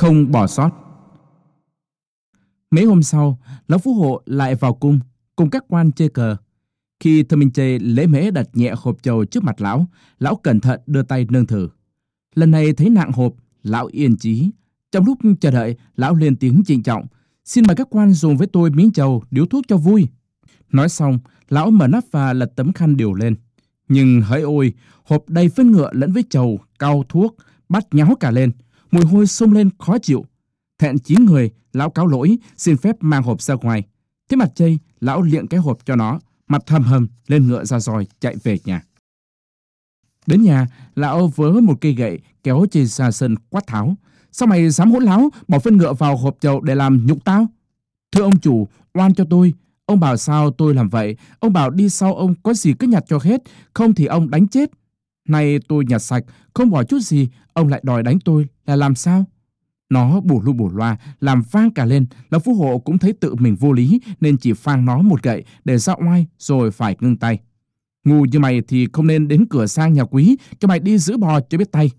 không bỏ sót. Mấy hôm sau, lão phú hộ lại vào cung cùng các quan chơi cờ. Khi thơ minh chê lễ mễ đặt nhẹ hộp trầu trước mặt lão, lão cẩn thận đưa tay nâng thử. Lần này thấy nặng hộp, lão yên chí. Trong lúc chờ đợi, lão lên tiếng trịnh trọng. Xin mời các quan dùng với tôi miếng trầu, điếu thuốc cho vui. Nói xong, lão mở nắp và lật tấm khăn điều lên. Nhưng hỡi ôi, hộp đầy phân ngựa lẫn với trầu, cao thuốc, bắt nháo cả lên. Mùi hôi sông lên khó chịu. Thẹn chín người, lão cáo lỗi, xin phép mang hộp ra ngoài. Thế mặt chây, lão liệng cái hộp cho nó, mặt hầm hầm, lên ngựa ra dòi, chạy về nhà. Đến nhà, lão vớ một cây gậy, kéo chây ra sân quát tháo. Sao mày dám hỗn láo, bỏ phân ngựa vào hộp chậu để làm nhục tao? Thưa ông chủ, oan cho tôi. Ông bảo sao tôi làm vậy? Ông bảo đi sau ông có gì cứ nhặt cho hết, không thì ông đánh chết. Nay tôi nhặt sạch, không bỏ chút gì, ông lại đòi đánh tôi là làm sao? Nó bù lu bù loa, làm vang cả lên, lão phú hộ cũng thấy tự mình vô lý nên chỉ phang nó một gậy để ra oai rồi phải ngưng tay. Ngu như mày thì không nên đến cửa sang nhà quý cho mày đi giữ bò cho biết tay.